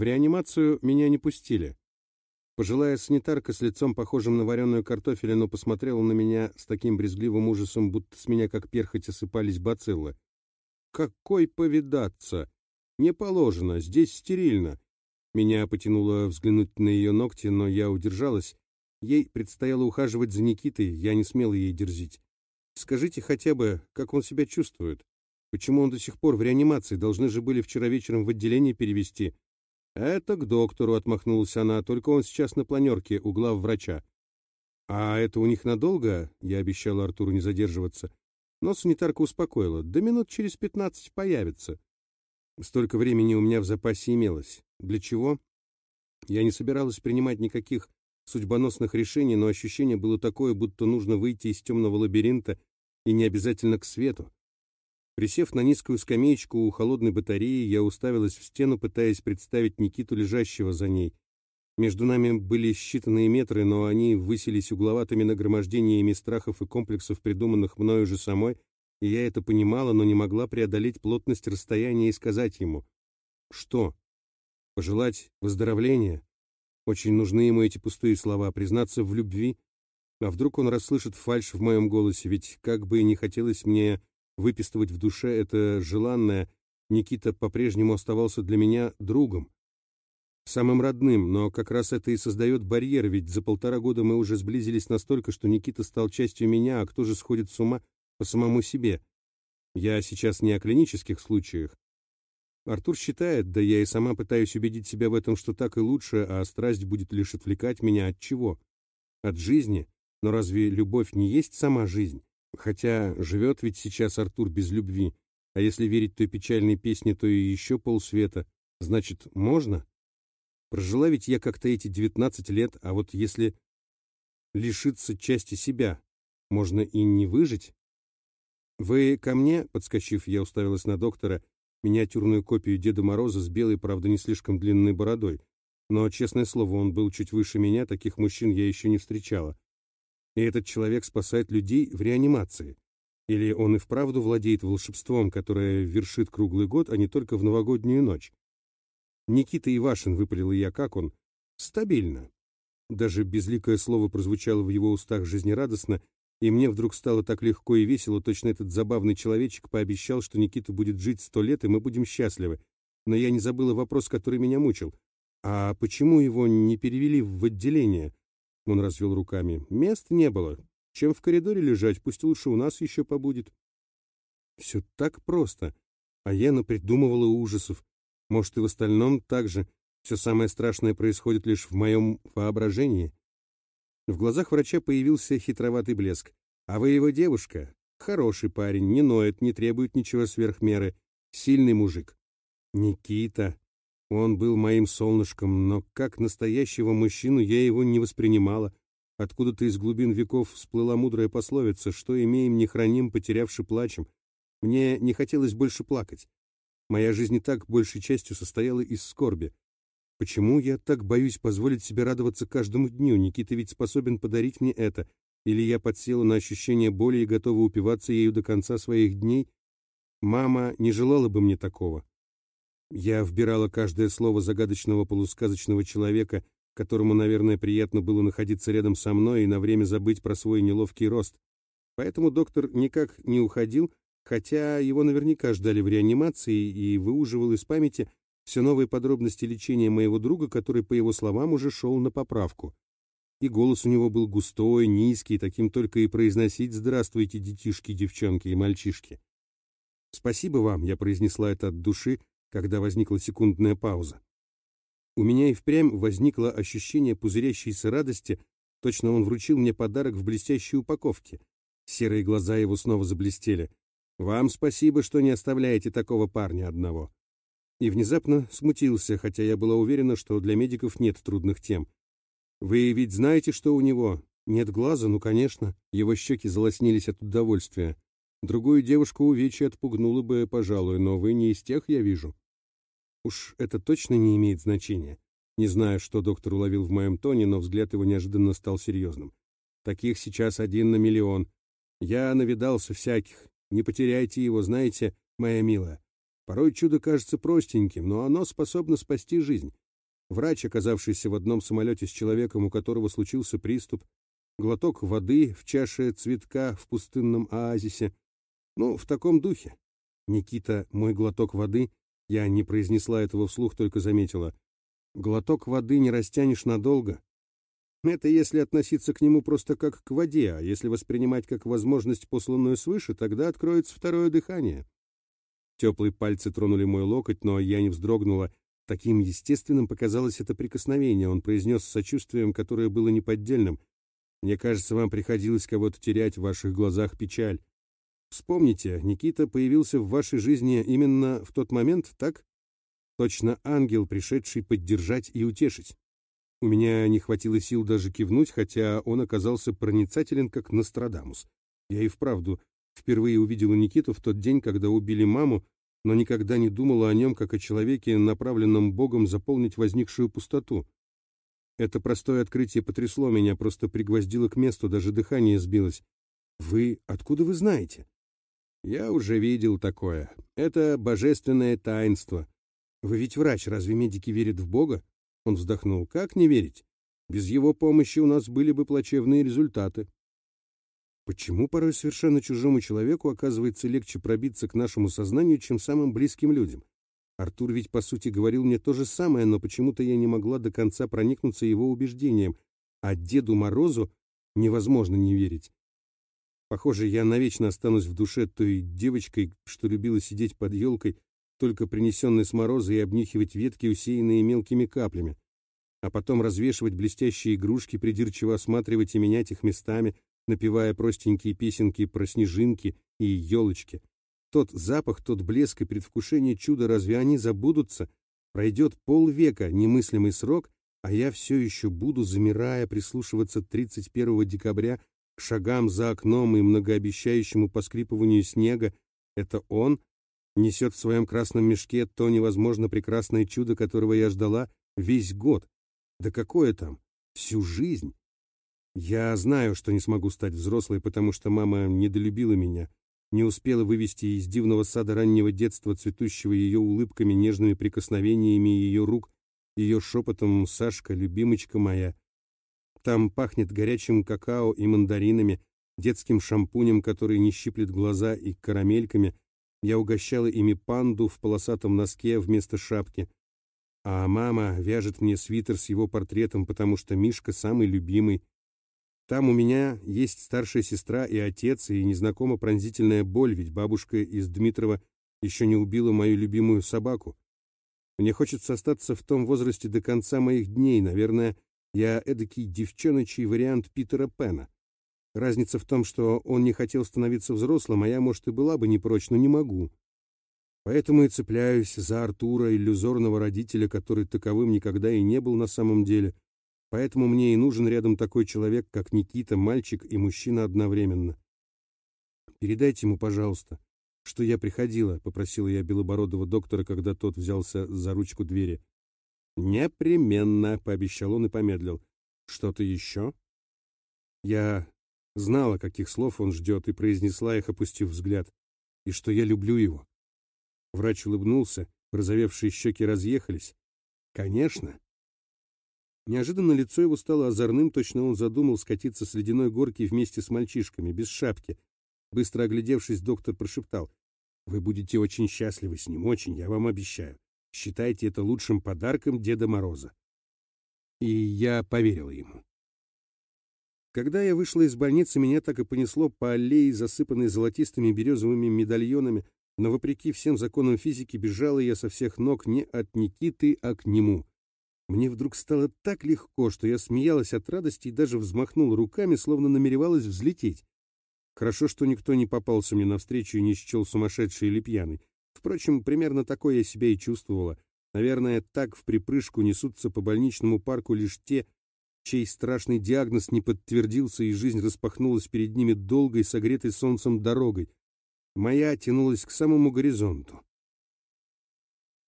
В реанимацию меня не пустили. Пожилая санитарка с лицом, похожим на вареную картофелину, посмотрела на меня с таким брезгливым ужасом, будто с меня как перхоть осыпались бациллы. «Какой повидаться! Не положено, здесь стерильно!» Меня потянуло взглянуть на ее ногти, но я удержалась. Ей предстояло ухаживать за Никитой, я не смела ей дерзить. «Скажите хотя бы, как он себя чувствует? Почему он до сих пор в реанимации? Должны же были вчера вечером в отделение перевести. «Это к доктору», — отмахнулась она, — «только он сейчас на планерке у главврача». «А это у них надолго?» — я обещала Артуру не задерживаться. Но санитарка успокоила. «До минут через пятнадцать появится». Столько времени у меня в запасе имелось. Для чего? Я не собиралась принимать никаких судьбоносных решений, но ощущение было такое, будто нужно выйти из темного лабиринта и не обязательно к свету. Присев на низкую скамеечку у холодной батареи, я уставилась в стену, пытаясь представить Никиту, лежащего за ней. Между нами были считанные метры, но они высились угловатыми нагромождениями страхов и комплексов, придуманных мною же самой, и я это понимала, но не могла преодолеть плотность расстояния и сказать ему. Что? Пожелать выздоровления? Очень нужны ему эти пустые слова, признаться в любви? А вдруг он расслышит фальшь в моем голосе, ведь как бы и не хотелось мне выпистывать в душе это желанное, Никита по-прежнему оставался для меня другом. Самым родным, но как раз это и создает барьер, ведь за полтора года мы уже сблизились настолько, что Никита стал частью меня, а кто же сходит с ума по самому себе? Я сейчас не о клинических случаях. Артур считает, да я и сама пытаюсь убедить себя в этом, что так и лучше, а страсть будет лишь отвлекать меня от чего? От жизни? Но разве любовь не есть сама жизнь? Хотя живет ведь сейчас Артур без любви, а если верить той печальной песне, то и еще полсвета. Значит, можно? Прожила ведь я как-то эти девятнадцать лет, а вот если лишиться части себя, можно и не выжить? «Вы ко мне?» — подскочив, я уставилась на доктора, миниатюрную копию Деда Мороза с белой, правда, не слишком длинной бородой. Но, честное слово, он был чуть выше меня, таких мужчин я еще не встречала. И этот человек спасает людей в реанимации. Или он и вправду владеет волшебством, которое вершит круглый год, а не только в новогоднюю ночь. Никита Ивашин, выпалил я, как он? Стабильно. Даже безликое слово прозвучало в его устах жизнерадостно, и мне вдруг стало так легко и весело, точно этот забавный человечек пообещал, что Никита будет жить сто лет, и мы будем счастливы. Но я не забыла вопрос, который меня мучил. А почему его не перевели в отделение? Он развел руками. Мест не было. Чем в коридоре лежать, пусть лучше у нас еще побудет. Все так просто. А я напридумывала ужасов. Может, и в остальном так же. Все самое страшное происходит лишь в моем воображении. В глазах врача появился хитроватый блеск. А вы его девушка? Хороший парень, не ноет, не требует ничего сверх меры. Сильный мужик. Никита. Он был моим солнышком, но как настоящего мужчину я его не воспринимала. Откуда-то из глубин веков всплыла мудрая пословица, что имеем, не храним, потерявши плачем. Мне не хотелось больше плакать. Моя жизнь и так большей частью состояла из скорби. Почему я так боюсь позволить себе радоваться каждому дню? Никита ведь способен подарить мне это. Или я подсела на ощущение боли и готова упиваться ею до конца своих дней? Мама не желала бы мне такого. Я вбирала каждое слово загадочного полусказочного человека, которому, наверное, приятно было находиться рядом со мной и на время забыть про свой неловкий рост. Поэтому доктор никак не уходил, хотя его наверняка ждали в реанимации и выуживал из памяти все новые подробности лечения моего друга, который, по его словам, уже шел на поправку. И голос у него был густой, низкий, таким только и произносить «Здравствуйте, детишки, девчонки и мальчишки». «Спасибо вам», — я произнесла это от души, когда возникла секундная пауза. У меня и впрямь возникло ощущение пузырящейся радости, точно он вручил мне подарок в блестящей упаковке. Серые глаза его снова заблестели. «Вам спасибо, что не оставляете такого парня одного». И внезапно смутился, хотя я была уверена, что для медиков нет трудных тем. «Вы ведь знаете, что у него?» «Нет глаза, ну, конечно». Его щеки залоснились от удовольствия. Другую девушку увечья отпугнула бы, пожалуй, но вы не из тех, я вижу. Уж это точно не имеет значения. Не знаю, что доктор уловил в моем тоне, но взгляд его неожиданно стал серьезным. Таких сейчас один на миллион. Я навидался всяких. Не потеряйте его, знаете, моя милая. Порой чудо кажется простеньким, но оно способно спасти жизнь. врач, оказавшийся в одном самолете с человеком, у которого случился приступ, глоток воды в чаше цветка в пустынном оазисе. Ну, в таком духе. Никита, мой глоток воды, я не произнесла этого вслух, только заметила. Глоток воды не растянешь надолго. Это если относиться к нему просто как к воде, а если воспринимать как возможность, посланную свыше, тогда откроется второе дыхание. Теплые пальцы тронули мой локоть, но я не вздрогнула. Таким естественным показалось это прикосновение. Он произнес с сочувствием, которое было неподдельным. «Мне кажется, вам приходилось кого-то терять, в ваших глазах печаль. Вспомните, Никита появился в вашей жизни именно в тот момент, так? Точно ангел, пришедший поддержать и утешить. У меня не хватило сил даже кивнуть, хотя он оказался проницателен, как Нострадамус. Я и вправду впервые увидела Никиту в тот день, когда убили маму, но никогда не думала о нем как о человеке, направленном Богом заполнить возникшую пустоту. Это простое открытие потрясло меня, просто пригвоздило к месту, даже дыхание сбилось. «Вы... откуда вы знаете?» Я уже видел такое. Это божественное таинство. Вы ведь врач, разве медики верят в Бога? Он вздохнул. Как не верить? Без его помощи у нас были бы плачевные результаты. Почему порой совершенно чужому человеку оказывается легче пробиться к нашему сознанию, чем самым близким людям? Артур ведь, по сути, говорил мне то же самое, но почему-то я не могла до конца проникнуться его убеждением, а Деду Морозу невозможно не верить. Похоже, я навечно останусь в душе той девочкой, что любила сидеть под елкой, только принесенной с мороза, и обнюхивать ветки, усеянные мелкими каплями, а потом развешивать блестящие игрушки, придирчиво осматривать и менять их местами, напевая простенькие песенки про снежинки и елочки. Тот запах, тот блеск и предвкушение чуда, разве они забудутся? Пройдет полвека, немыслимый срок, а я все еще буду, замирая, прислушиваться 31 декабря шагам за окном и многообещающему поскрипыванию снега, это он несет в своем красном мешке то невозможно прекрасное чудо, которого я ждала весь год. Да какое там? Всю жизнь. Я знаю, что не смогу стать взрослой, потому что мама недолюбила меня, не успела вывести из дивного сада раннего детства, цветущего ее улыбками, нежными прикосновениями ее рук, ее шепотом «Сашка, любимочка моя», там пахнет горячим какао и мандаринами, детским шампунем, который не щиплет глаза, и карамельками. Я угощала ими панду в полосатом носке вместо шапки. А мама вяжет мне свитер с его портретом, потому что Мишка самый любимый. Там у меня есть старшая сестра и отец, и незнакома пронзительная боль, ведь бабушка из Дмитрова еще не убила мою любимую собаку. Мне хочется остаться в том возрасте до конца моих дней, наверное, я эдакий девчоночий вариант Питера Пена. Разница в том, что он не хотел становиться взрослым, а я, может, и была бы не прочь, но не могу. Поэтому и цепляюсь за Артура, иллюзорного родителя, который таковым никогда и не был на самом деле. Поэтому мне и нужен рядом такой человек, как Никита, мальчик и мужчина одновременно. Передайте ему, пожалуйста, что я приходила, — попросила я белобородого доктора, когда тот взялся за ручку двери. «Непременно», — пообещал он и помедлил. «Что-то еще?» Я знала, каких слов он ждет, и произнесла их, опустив взгляд, и что я люблю его. Врач улыбнулся, розовевшие щеки разъехались. «Конечно». Неожиданно лицо его стало озорным, точно он задумал скатиться с ледяной горки вместе с мальчишками, без шапки. Быстро оглядевшись, доктор прошептал. «Вы будете очень счастливы с ним, очень, я вам обещаю. Считайте это лучшим подарком Деда Мороза. И я поверил ему. Когда я вышла из больницы, меня так и понесло по аллее, засыпанной золотистыми березовыми медальонами, но вопреки всем законам физики бежала я со всех ног не от Никиты, а к нему. Мне вдруг стало так легко, что я смеялась от радости и даже взмахнула руками, словно намеревалась взлететь. Хорошо, что никто не попался мне навстречу и не счел сумасшедший или пьяный. Впрочем, примерно такое я себя и чувствовала. Наверное, так в припрыжку несутся по больничному парку лишь те, чей страшный диагноз не подтвердился, и жизнь распахнулась перед ними долгой, согретой солнцем дорогой. Моя тянулась к самому горизонту.